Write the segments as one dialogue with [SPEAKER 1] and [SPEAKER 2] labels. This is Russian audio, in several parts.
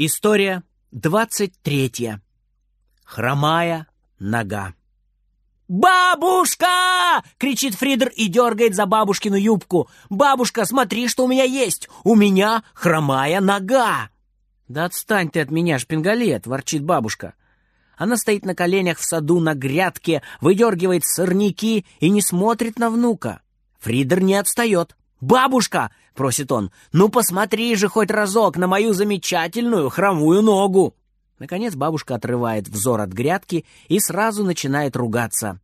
[SPEAKER 1] История двадцать третья. Хромая нога. «Бабушка!» — кричит Фридер и дергает за бабушкину юбку. «Бабушка, смотри, что у меня есть! У меня хромая нога!» «Да отстань ты от меня, шпингалет!» — ворчит бабушка. Она стоит на коленях в саду на грядке, выдергивает сорняки и не смотрит на внука. Фридер не отстает. «Бабушка!» — просит он. «Ну посмотри же хоть разок на мою замечательную хромую ногу!» Наконец бабушка отрывает взор от грядки и сразу начинает ругаться.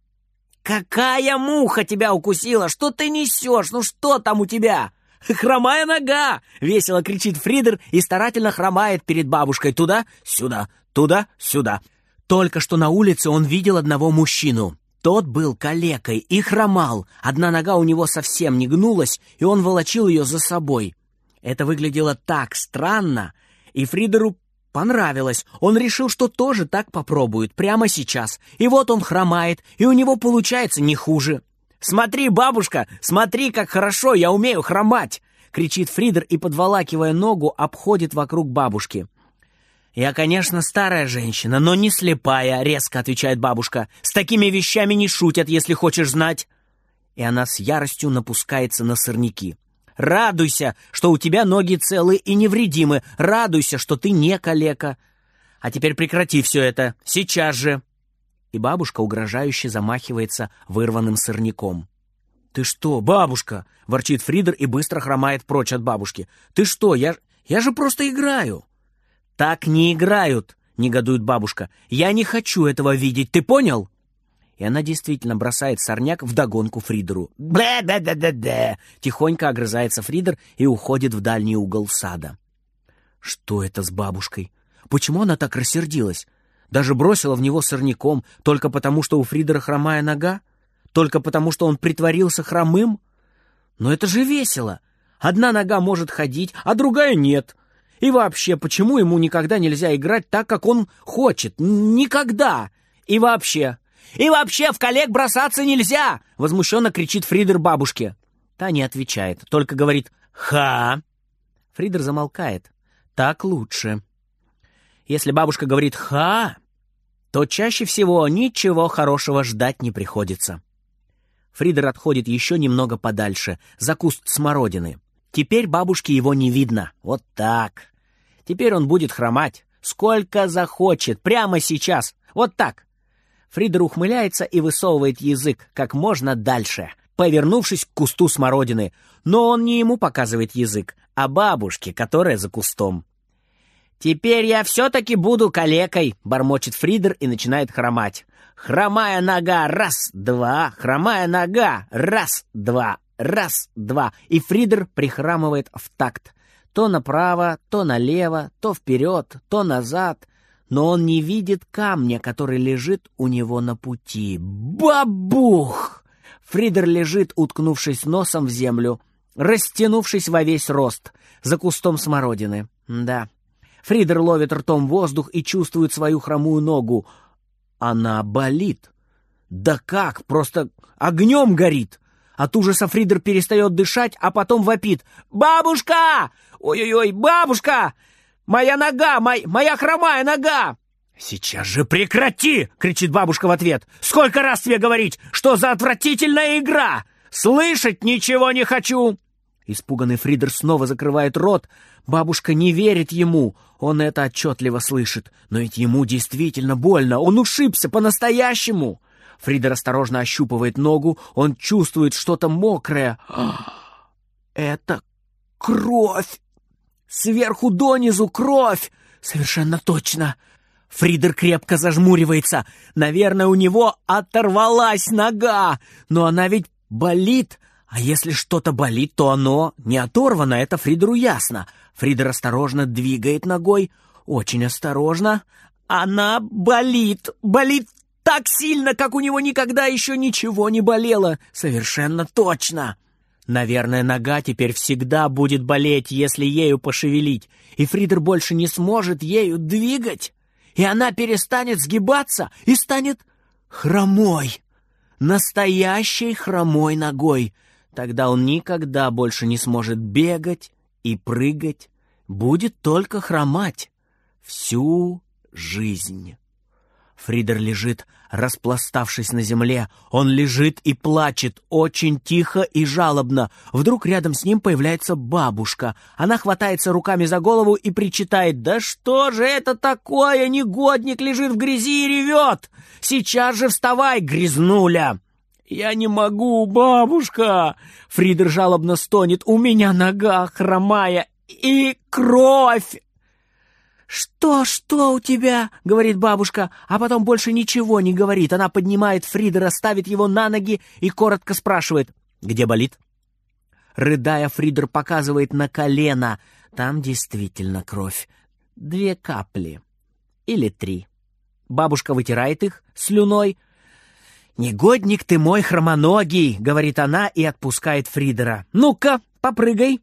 [SPEAKER 1] «Какая муха тебя укусила? Что ты несешь? Ну что там у тебя?» «Хромая нога!» — весело кричит Фридер и старательно хромает перед бабушкой туда, сюда, туда, сюда. Только что на улице он видел одного мужчину. Тот был калекой и хромал. Одна нога у него совсем не гнулась, и он волочил ее за собой. Это выглядело так странно, и Фридеру понравилось. Он решил, что тоже так попробует, прямо сейчас. И вот он хромает, и у него получается не хуже. «Смотри, бабушка, смотри, как хорошо я умею хромать!» — кричит Фридер и, подволакивая ногу, обходит вокруг бабушки. «Я, конечно, старая женщина, но не слепая», — резко отвечает бабушка. «С такими вещами не шутят, если хочешь знать». И она с яростью напускается на сорняки. «Радуйся, что у тебя ноги целы и невредимы. Радуйся, что ты не калека. А теперь прекрати все это. Сейчас же!» И бабушка угрожающе замахивается вырванным сорняком. «Ты что, бабушка?» — ворчит Фридер и быстро хромает прочь от бабушки. «Ты что? Я, я же просто играю!» «Так не играют!» — негодует бабушка. «Я не хочу этого видеть, ты понял?» И она действительно бросает сорняк вдогонку Фридеру. «Бе-бе-бе-бе-бе!» Тихонько огрызается Фридер и уходит в дальний угол сада. Что это с бабушкой? Почему она так рассердилась? Даже бросила в него сорняком только потому, что у Фридера хромая нога? Только потому, что он притворился хромым? Но это же весело! Одна нога может ходить, а другая нет. И вообще, почему ему никогда нельзя играть так, как он хочет? Никогда! И вообще... И вообще в коллег бросаться нельзя! Возмущенно кричит Фридер бабушке. Та не отвечает, только говорит «Ха!». Фридер замолкает. Так лучше. Если бабушка говорит «ха», то чаще всего ничего хорошего ждать не приходится. Фридер отходит еще немного подальше, за куст смородины. Теперь бабушки его не видно. Вот так. Теперь он будет хромать. Сколько захочет. Прямо сейчас. Вот так. Фридер ухмыляется и высовывает язык как можно дальше, повернувшись к кусту смородины. Но он не ему показывает язык, а бабушке, которая за кустом. «Теперь я все-таки буду калекой», — бормочет Фридер и начинает хромать. «Хромая нога, раз, два, хромая нога, раз, два, раз, два». И Фридер прихрамывает в такт. То направо, то налево, то вперед, то назад. Но он не видит камня, который лежит у него на пути. Бабух! Фридер лежит, уткнувшись носом в землю, растянувшись во весь рост, за кустом смородины. Да. Фридер ловит ртом воздух и чувствует свою хромую ногу. Она болит. Да как? Просто огнем горит. От ужаса Фридер перестает дышать, а потом вопит. «Бабушка! Ой-ой-ой, бабушка! Моя нога! Мой, моя хромая нога!» «Сейчас же прекрати!» — кричит бабушка в ответ. «Сколько раз тебе говорить, что за отвратительная игра! Слышать ничего не хочу!» Испуганный Фридер снова закрывает рот. Бабушка не верит ему. Он это отчетливо слышит. Но ведь ему действительно больно. Он ушибся по-настоящему. Фридер осторожно ощупывает ногу. Он чувствует что-то мокрое. Это кровь! Сверху донизу кровь! Совершенно точно! Фридер крепко зажмуривается. Наверное, у него оторвалась нога. Но она ведь болит. А если что-то болит, то оно не оторвано, это Фридеру ясно. Фридер осторожно двигает ногой. Очень осторожно. Она болит. Болит так сильно, как у него никогда еще ничего не болело. Совершенно точно. Наверное, нога теперь всегда будет болеть, если ею пошевелить, и Фридер больше не сможет ею двигать, и она перестанет сгибаться и станет хромой, настоящей хромой ногой. Тогда он никогда больше не сможет бегать и прыгать, будет только хромать. всю жизнь. Фридер лежит, распластавшись на земле. Он лежит и плачет, очень тихо и жалобно. Вдруг рядом с ним появляется бабушка. Она хватается руками за голову и причитает. «Да что же это такое? Негодник лежит в грязи и ревет! Сейчас же вставай, грязнуля!» «Я не могу, бабушка!» Фридер жалобно стонет. «У меня нога хромая и кровь!» «Что, что у тебя?» — говорит бабушка, а потом больше ничего не говорит. Она поднимает Фридера, ставит его на ноги и коротко спрашивает. «Где болит?» Рыдая, Фридер показывает на колено. Там действительно кровь. Две капли. Или три. Бабушка вытирает их слюной. «Негодник ты мой хромоногий!» — говорит она и отпускает Фридера. «Ну-ка, попрыгай!»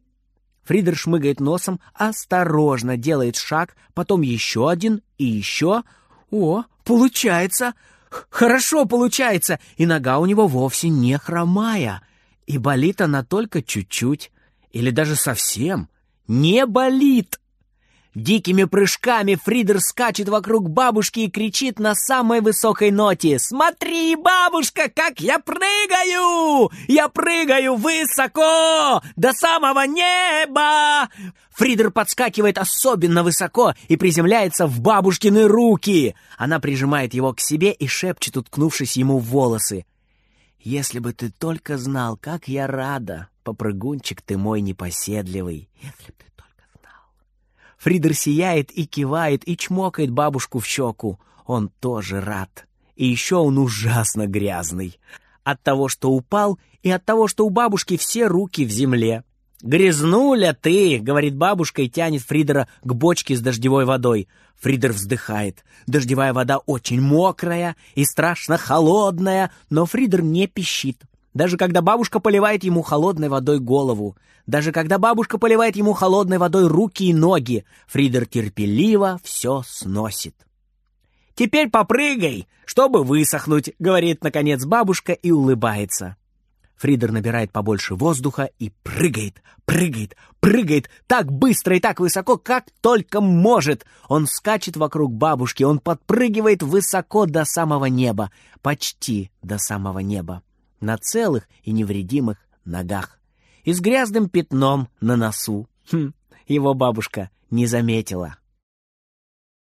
[SPEAKER 1] Фридер шмыгает носом, осторожно делает шаг, потом еще один и еще. О, получается! Хорошо получается! И нога у него вовсе не хромая. И болит она только чуть-чуть. Или даже совсем. Не болит! Дикими прыжками Фридер скачет вокруг бабушки и кричит на самой высокой ноте. «Смотри, бабушка, как я прыгаю! Я прыгаю высоко! До самого неба!» Фридер подскакивает особенно высоко и приземляется в бабушкины руки. Она прижимает его к себе и шепчет, уткнувшись ему в волосы. «Если бы ты только знал, как я рада, попрыгунчик ты мой непоседливый! Фридер сияет и кивает, и чмокает бабушку в щеку. Он тоже рад. И еще он ужасно грязный. От того, что упал, и от того, что у бабушки все руки в земле. «Грязнуля ты!» — говорит бабушка и тянет Фридера к бочке с дождевой водой. Фридер вздыхает. Дождевая вода очень мокрая и страшно холодная, но Фридер не пищит. Даже когда бабушка поливает ему холодной водой голову, даже когда бабушка поливает ему холодной водой руки и ноги, Фридер терпеливо все сносит. «Теперь попрыгай, чтобы высохнуть», — говорит, наконец, бабушка и улыбается. Фридер набирает побольше воздуха и прыгает, прыгает, прыгает так быстро и так высоко, как только может. Он скачет вокруг бабушки, он подпрыгивает высоко до самого неба, почти до самого неба на целых и невредимых ногах и с грязным пятном на носу. Хм, его бабушка не заметила.